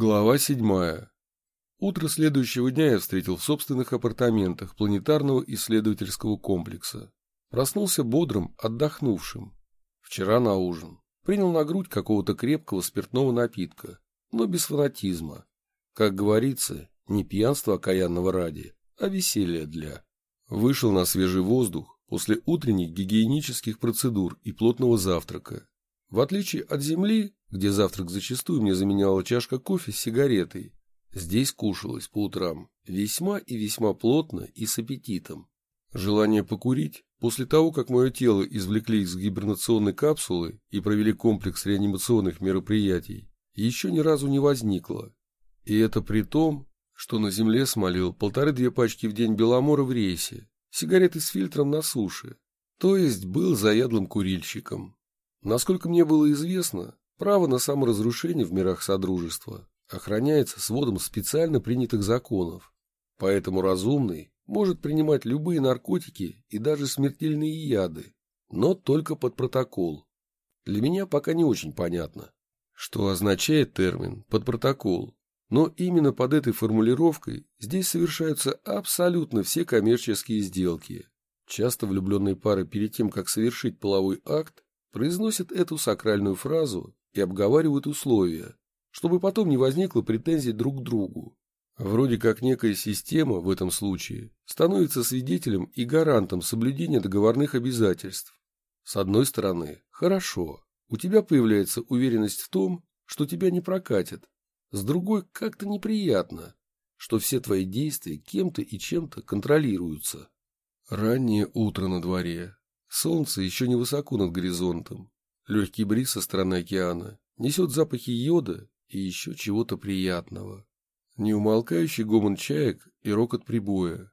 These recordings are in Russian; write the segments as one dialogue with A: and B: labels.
A: Глава седьмая. Утро следующего дня я встретил в собственных апартаментах планетарного исследовательского комплекса. Проснулся бодрым, отдохнувшим. Вчера на ужин. Принял на грудь какого-то крепкого спиртного напитка, но без фанатизма. Как говорится, не пьянство окаянного ради, а веселье для. Вышел на свежий воздух после утренних гигиенических процедур и плотного завтрака. В отличие от Земли, где завтрак зачастую мне заменяла чашка кофе с сигаретой, здесь кушалось по утрам весьма и весьма плотно и с аппетитом. Желание покурить после того, как мое тело извлекли из гибернационной капсулы и провели комплекс реанимационных мероприятий, еще ни разу не возникло. И это при том, что на земле смолил полторы-две пачки в день беломора в рейсе, сигареты с фильтром на суше, то есть был заядлым курильщиком. Насколько мне было известно, право на саморазрушение в мирах Содружества охраняется сводом специально принятых законов, поэтому разумный может принимать любые наркотики и даже смертельные яды, но только под протокол. Для меня пока не очень понятно, что означает термин «под протокол», но именно под этой формулировкой здесь совершаются абсолютно все коммерческие сделки. Часто влюбленные пары перед тем, как совершить половой акт, произносят эту сакральную фразу и обговаривают условия, чтобы потом не возникло претензий друг к другу. Вроде как некая система в этом случае становится свидетелем и гарантом соблюдения договорных обязательств. С одной стороны, хорошо, у тебя появляется уверенность в том, что тебя не прокатят. С другой, как-то неприятно, что все твои действия кем-то и чем-то контролируются. Раннее утро на дворе. Солнце еще не высоко над горизонтом. Легкий бриз со стороны океана несет запахи йода и еще чего-то приятного. Неумолкающий гомон чаек и рокот прибоя.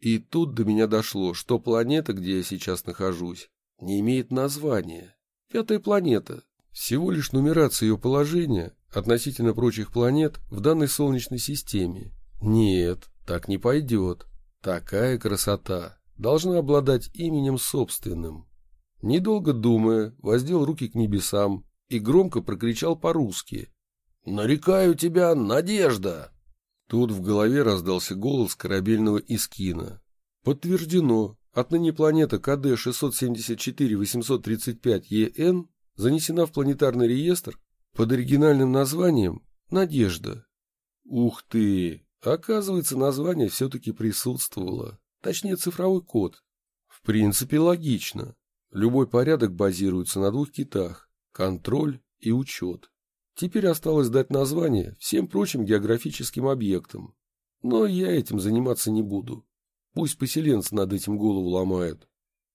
A: И тут до меня дошло, что планета, где я сейчас нахожусь, не имеет названия. Пятая планета. Всего лишь нумерация ее положения относительно прочих планет в данной Солнечной системе. Нет, так не пойдет. Такая красота должна обладать именем собственным. Недолго думая, воздел руки к небесам и громко прокричал по-русски. «Нарекаю тебя, Надежда!» Тут в голове раздался голос корабельного Искина. «Подтверждено. Отныне планета КД-674-835-ЕН занесена в планетарный реестр под оригинальным названием «Надежда». Ух ты! Оказывается, название все-таки присутствовало. Точнее, цифровой код. В принципе, логично. Любой порядок базируется на двух китах – контроль и учет. Теперь осталось дать название всем прочим географическим объектам. Но я этим заниматься не буду. Пусть поселенцы над этим голову ломают.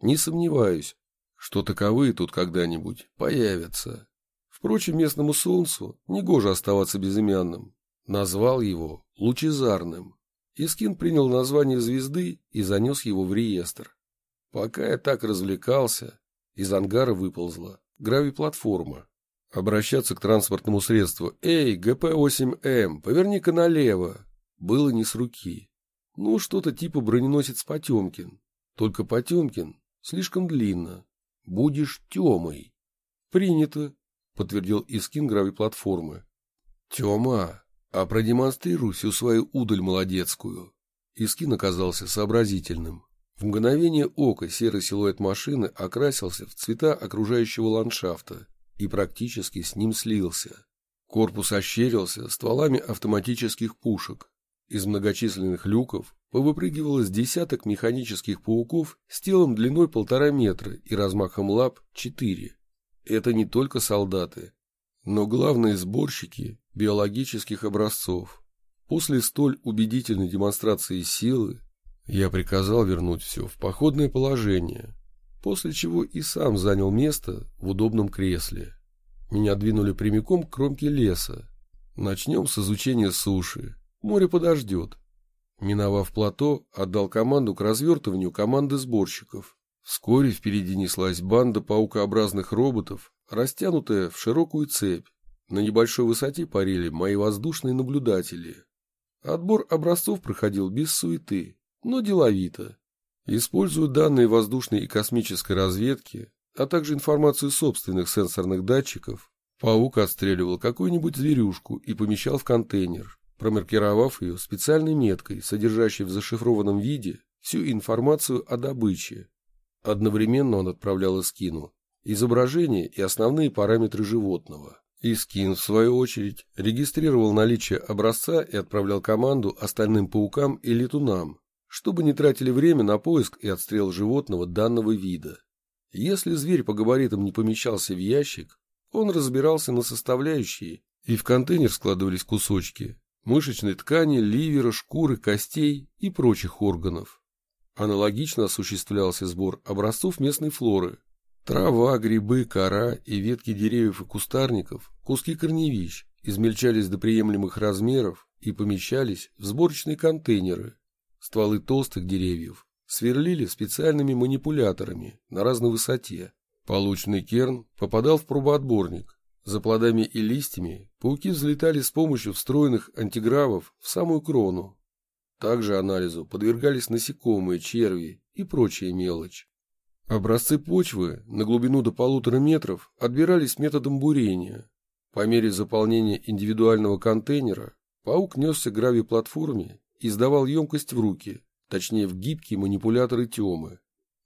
A: Не сомневаюсь, что таковые тут когда-нибудь появятся. Впрочем, местному солнцу негоже оставаться безымянным. Назвал его Лучезарным. Искин принял название звезды и занес его в реестр. Пока я так развлекался, из ангара выползла гравиплатформа. Обращаться к транспортному средству «Эй, ГП-8М, поверни-ка налево!» было не с руки. Ну, что-то типа броненосец Потемкин. Только Потемкин слишком длинно. Будешь Темой. Принято, подтвердил Искин гравиплатформы. Тема, а продемонстрируй всю свою удаль молодецкую. Искин оказался сообразительным. В мгновение ока серый силуэт машины окрасился в цвета окружающего ландшафта и практически с ним слился. Корпус ощерился стволами автоматических пушек. Из многочисленных люков повыпрыгивалось десяток механических пауков с телом длиной полтора метра и размахом лап четыре. Это не только солдаты, но главные сборщики биологических образцов. После столь убедительной демонстрации силы я приказал вернуть все в походное положение, после чего и сам занял место в удобном кресле. Меня двинули прямиком к кромке леса. Начнем с изучения суши. Море подождет. Миновав плато, отдал команду к развертыванию команды сборщиков. Вскоре впереди неслась банда паукообразных роботов, растянутая в широкую цепь. На небольшой высоте парили мои воздушные наблюдатели. Отбор образцов проходил без суеты, но деловито. Используя данные воздушной и космической разведки, а также информацию собственных сенсорных датчиков, Паук отстреливал какую-нибудь зверюшку и помещал в контейнер, промаркировав ее специальной меткой, содержащей в зашифрованном виде всю информацию о добыче. Одновременно он отправлял Искину изображение и основные параметры животного. Искин, в свою очередь, регистрировал наличие образца и отправлял команду остальным паукам и летунам, чтобы не тратили время на поиск и отстрел животного данного вида. Если зверь по габаритам не помещался в ящик, он разбирался на составляющие, и в контейнер складывались кусочки мышечной ткани, ливера, шкуры, костей и прочих органов. Аналогично осуществлялся сбор образцов местной флоры. Трава, грибы, кора и ветки деревьев и кустарников, куски корневищ измельчались до приемлемых размеров и помещались в сборочные контейнеры. Стволы толстых деревьев сверлили специальными манипуляторами на разной высоте. Полученный керн попадал в пробоотборник. За плодами и листьями пауки взлетали с помощью встроенных антигравов в самую крону. Также анализу подвергались насекомые, черви и прочая мелочь. Образцы почвы на глубину до полутора метров отбирались методом бурения. По мере заполнения индивидуального контейнера паук несся к гравий-платформе и сдавал емкость в руки, точнее в гибкие манипуляторы Тёмы.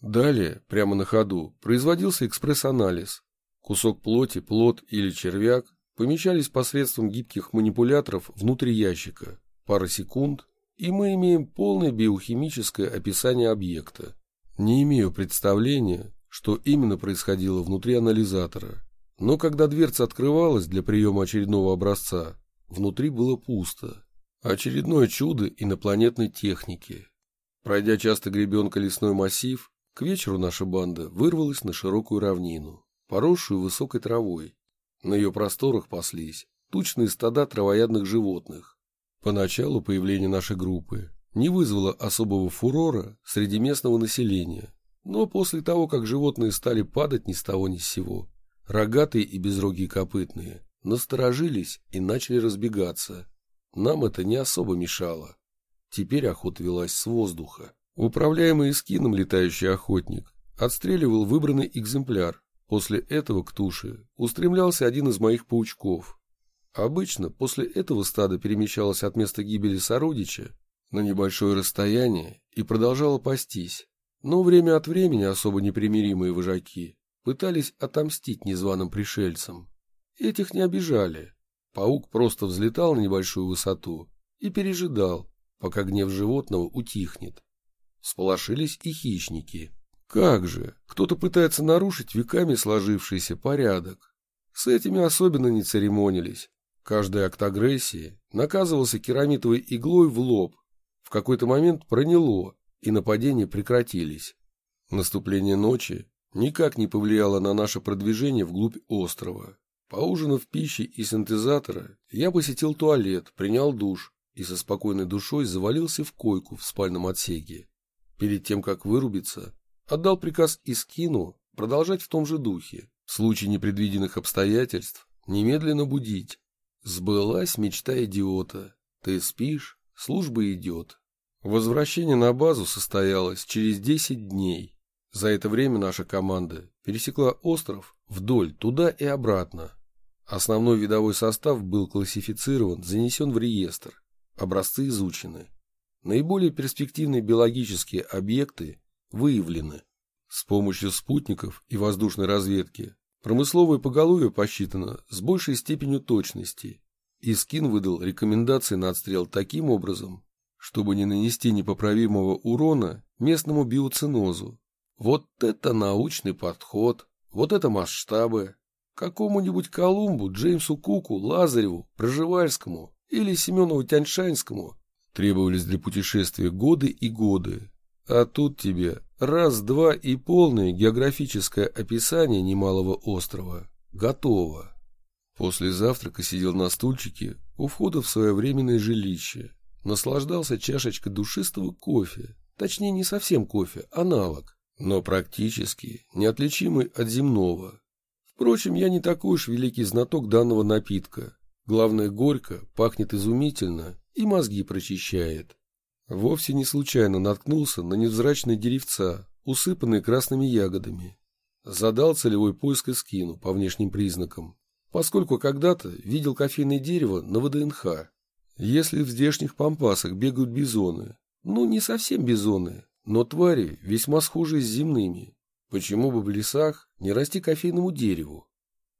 A: Далее, прямо на ходу, производился экспресс-анализ. Кусок плоти, плод или червяк помещались посредством гибких манипуляторов внутрь ящика. Пара секунд, и мы имеем полное биохимическое описание объекта. Не имею представления, что именно происходило внутри анализатора. Но когда дверца открывалась для приема очередного образца, внутри было пусто. Очередное чудо инопланетной техники. Пройдя часто гребенка лесной массив, к вечеру наша банда вырвалась на широкую равнину, поросшую высокой травой. На ее просторах паслись тучные стада травоядных животных. Поначалу появление нашей группы не вызвало особого фурора среди местного населения, но после того, как животные стали падать ни с того ни с сего, рогатые и безрогие копытные насторожились и начали разбегаться. Нам это не особо мешало. Теперь охота велась с воздуха. Управляемый эскином летающий охотник отстреливал выбранный экземпляр. После этого к туше устремлялся один из моих паучков. Обычно после этого стадо перемещалось от места гибели сородича на небольшое расстояние и продолжало пастись. Но время от времени особо непримиримые вожаки пытались отомстить незваным пришельцам. Этих не обижали, Паук просто взлетал на небольшую высоту и пережидал, пока гнев животного утихнет. Сполошились и хищники. Как же, кто-то пытается нарушить веками сложившийся порядок. С этими особенно не церемонились. Каждая акт агрессии наказывался керамитовой иглой в лоб. В какой-то момент проняло, и нападения прекратились. Наступление ночи никак не повлияло на наше продвижение вглубь острова. Поужинав пищей и синтезатора, я посетил туалет, принял душ и со спокойной душой завалился в койку в спальном отсеке. Перед тем, как вырубиться, отдал приказ Искину продолжать в том же духе. В случае непредвиденных обстоятельств немедленно будить. Сбылась мечта идиота. Ты спишь, служба идет. Возвращение на базу состоялось через 10 дней. За это время наша команда пересекла остров вдоль, туда и обратно. Основной видовой состав был классифицирован, занесен в реестр. Образцы изучены. Наиболее перспективные биологические объекты выявлены. С помощью спутников и воздушной разведки промысловое поголовье посчитано с большей степенью точности. Искин выдал рекомендации на отстрел таким образом, чтобы не нанести непоправимого урона местному биоцинозу. Вот это научный подход, вот это масштабы, Какому-нибудь Колумбу, Джеймсу Куку, Лазареву, Проживальскому или Семенову Тяньшанскому требовались для путешествия годы и годы. А тут тебе раз-два и полное географическое описание немалого острова. Готово. После завтрака сидел на стульчике у входа в свое временное жилище. Наслаждался чашечкой душистого кофе. Точнее, не совсем кофе, аналог, но практически неотличимый от земного. Впрочем, я не такой уж великий знаток данного напитка. Главное, горько, пахнет изумительно и мозги прочищает. Вовсе не случайно наткнулся на невзрачные деревца, усыпанные красными ягодами. Задал целевой поиск и скину по внешним признакам. поскольку когда-то видел кофейное дерево на ВДНХ. Если в здешних пампасах бегают бизоны, ну, не совсем бизоны, но твари весьма схожие с земными, почему бы в лесах не расти кофейному дереву?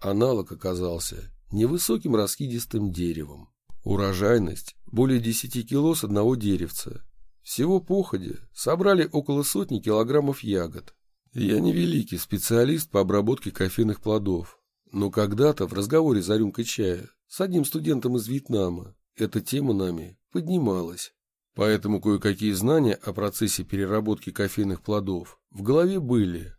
A: Аналог оказался невысоким раскидистым деревом. Урожайность более 10 кило с одного деревца. Всего походе собрали около сотни килограммов ягод. Я не великий специалист по обработке кофейных плодов, но когда-то в разговоре за рюмкой чая с одним студентом из Вьетнама эта тема нами поднималась. Поэтому кое-какие знания о процессе переработки кофейных плодов в голове были.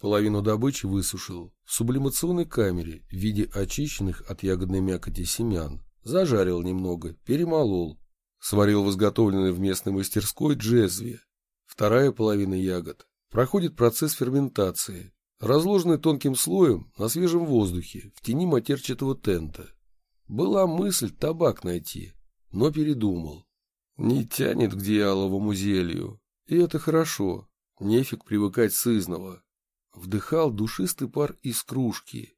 A: Половину добычи высушил в сублимационной камере в виде очищенных от ягодной мякоти семян. Зажарил немного, перемолол. Сварил в изготовленной в местной мастерской джезве. Вторая половина ягод проходит процесс ферментации, разложенный тонким слоем на свежем воздухе в тени матерчатого тента. Была мысль табак найти, но передумал. Не тянет к дьяловому зелью, и это хорошо, нефиг привыкать сызного. Вдыхал душистый пар из кружки,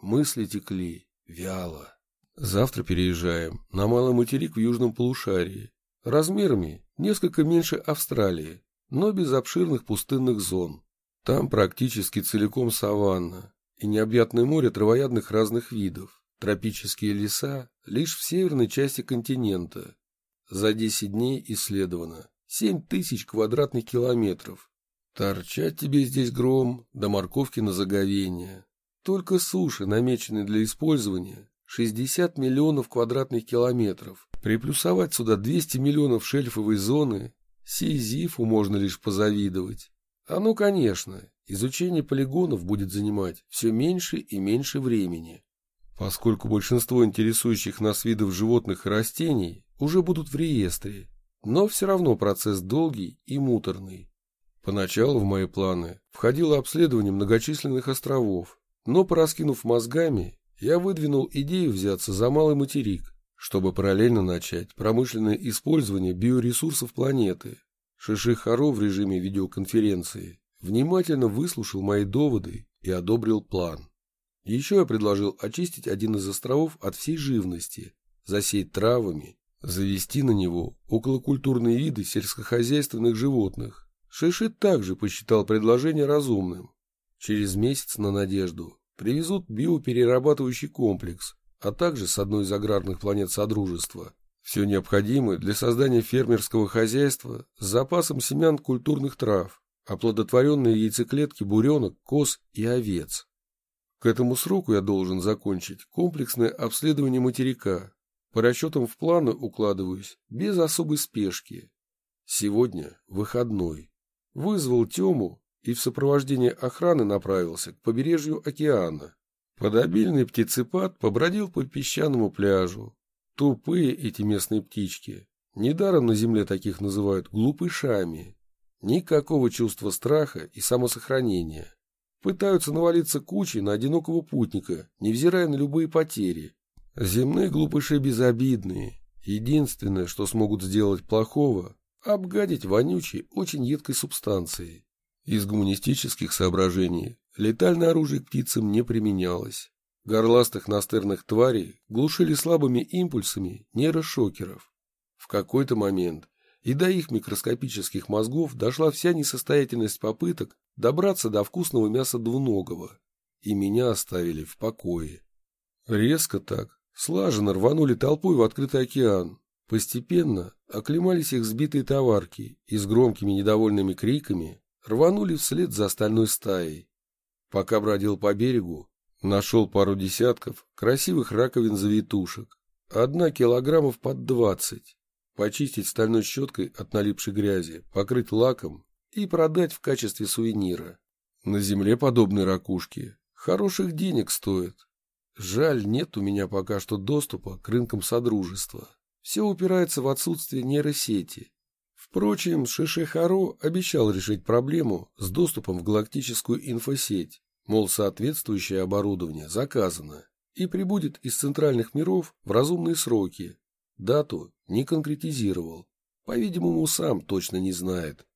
A: мысли текли вяло. Завтра переезжаем на малый материк в южном полушарии, размерами несколько меньше Австралии, но без обширных пустынных зон. Там практически целиком саванна и необъятное море травоядных разных видов. Тропические леса лишь в северной части континента. За 10 дней исследовано 7 тысяч квадратных километров. Торчать тебе здесь гром до морковки на заговение. Только суши, намеченные для использования, 60 миллионов квадратных километров. Приплюсовать сюда 200 миллионов шельфовой зоны, Сизифу можно лишь позавидовать. А ну, конечно, изучение полигонов будет занимать все меньше и меньше времени поскольку большинство интересующих нас видов животных и растений уже будут в реестре, но все равно процесс долгий и муторный. Поначалу в мои планы входило обследование многочисленных островов, но, пораскинув мозгами, я выдвинул идею взяться за малый материк, чтобы параллельно начать промышленное использование биоресурсов планеты. Шиши Харо в режиме видеоконференции внимательно выслушал мои доводы и одобрил план. Еще я предложил очистить один из островов от всей живности, засеять травами, завести на него околокультурные виды сельскохозяйственных животных. Шиши также посчитал предложение разумным. Через месяц на надежду привезут биоперерабатывающий комплекс, а также с одной из аграрных планет Содружества. Все необходимое для создания фермерского хозяйства с запасом семян культурных трав, оплодотворенные яйцеклетки буренок, коз и овец. К этому сроку я должен закончить комплексное обследование материка. По расчетам в планы укладываюсь без особой спешки. Сегодня выходной. Вызвал Тему и в сопровождении охраны направился к побережью океана. Подобильный птицепад побродил по песчаному пляжу. Тупые эти местные птички. Недаром на земле таких называют глупышами. Никакого чувства страха и самосохранения. Пытаются навалиться кучей на одинокого путника, невзирая на любые потери. Земные глупыши безобидные. Единственное, что смогут сделать плохого – обгадить вонючей, очень едкой субстанцией. Из гуманистических соображений летальное оружие к птицам не применялось. Горластых настырных тварей глушили слабыми импульсами нейрошокеров. В какой-то момент и до их микроскопических мозгов дошла вся несостоятельность попыток добраться до вкусного мяса двуногого, и меня оставили в покое. Резко так, слаженно рванули толпой в открытый океан. Постепенно оклемались их сбитые товарки и с громкими недовольными криками рванули вслед за остальной стаей. Пока бродил по берегу, нашел пару десятков красивых раковин-завитушек, одна килограммов под двадцать. Почистить стальной щеткой от налипшей грязи, покрыть лаком и продать в качестве сувенира. На земле подобные ракушки хороших денег стоят. Жаль, нет у меня пока что доступа к рынкам Содружества. Все упирается в отсутствие нейросети. Впрочем, Шишехаро обещал решить проблему с доступом в галактическую инфосеть, мол, соответствующее оборудование заказано и прибудет из центральных миров в разумные сроки. Дату не конкретизировал. По-видимому, сам точно не знает.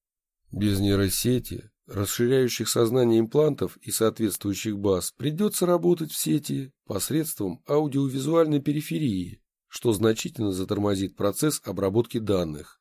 A: Без нейросети расширяющих сознание имплантов и соответствующих баз, придется работать в сети посредством аудиовизуальной периферии, что значительно затормозит процесс обработки данных.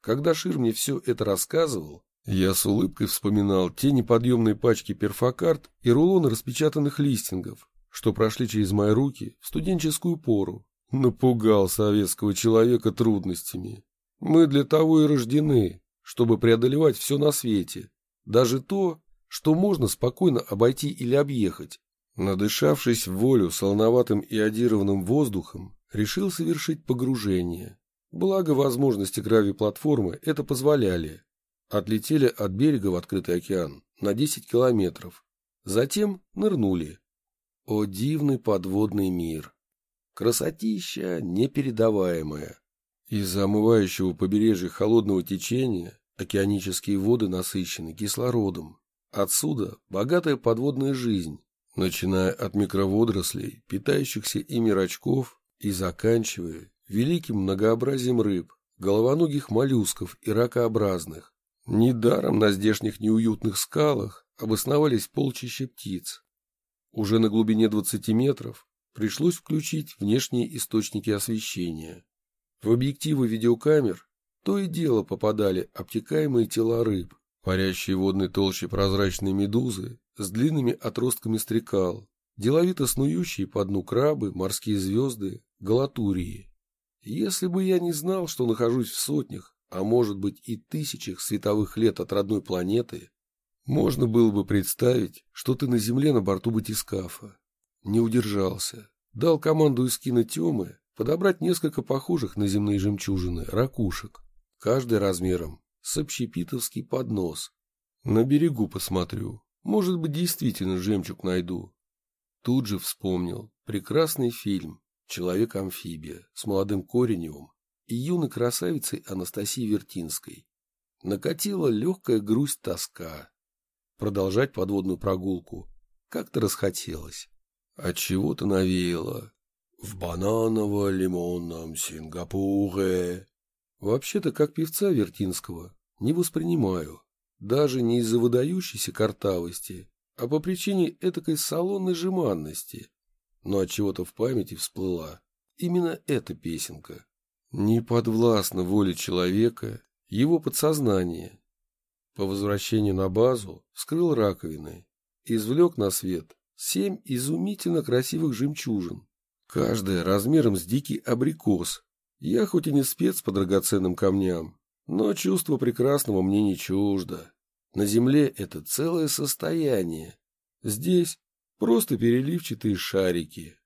A: Когда Шир мне все это рассказывал, я с улыбкой вспоминал те неподъемные пачки перфокарт и рулоны распечатанных листингов, что прошли через мои руки в студенческую пору. Напугал советского человека трудностями. Мы для того и рождены, чтобы преодолевать все на свете, даже то, что можно спокойно обойти или объехать. Надышавшись в волю солоноватым ионированным воздухом, решил совершить погружение. Благо возможности грави-платформы это позволяли. Отлетели от берега в открытый океан на 10 километров. Затем нырнули. О дивный подводный мир! Красотища непередаваемая. Из-за омывающего побережья холодного течения океанические воды насыщены кислородом. Отсюда богатая подводная жизнь, начиная от микроводорослей, питающихся ими рачков, и заканчивая великим многообразием рыб, головоногих моллюсков и ракообразных. Недаром на здешних неуютных скалах обосновались полчища птиц. Уже на глубине 20 метров пришлось включить внешние источники освещения. В объективы видеокамер то и дело попадали обтекаемые тела рыб, парящие водной толще прозрачные медузы с длинными отростками стрекал, деловито снующие по дну крабы, морские звезды, галатурии. Если бы я не знал, что нахожусь в сотнях, а может быть и тысячах световых лет от родной планеты, можно было бы представить, что ты на Земле на борту батискафа. Не удержался. Дал команду из кино Темы подобрать несколько похожих на земные жемчужины ракушек, каждый размером с общепитовский поднос. На берегу посмотрю, может быть, действительно жемчуг найду. Тут же вспомнил прекрасный фильм «Человек-амфибия» с молодым Кореневым и юной красавицей Анастасией Вертинской. Накатила легкая грусть-тоска. Продолжать подводную прогулку как-то расхотелось. От чего то навеяло. В бананово-лимонном Сингапуре. Вообще-то, как певца Вертинского, не воспринимаю. Даже не из-за выдающейся картавости, а по причине этакой салонной жеманности. Но от чего то в памяти всплыла именно эта песенка. Не подвластна воле человека, его подсознание. По возвращении на базу вскрыл раковины, извлек на свет семь изумительно красивых жемчужин, каждая размером с дикий абрикос. Я хоть и не спец по драгоценным камням, но чувство прекрасного мне не чуждо. На земле это целое состояние. Здесь просто переливчатые шарики.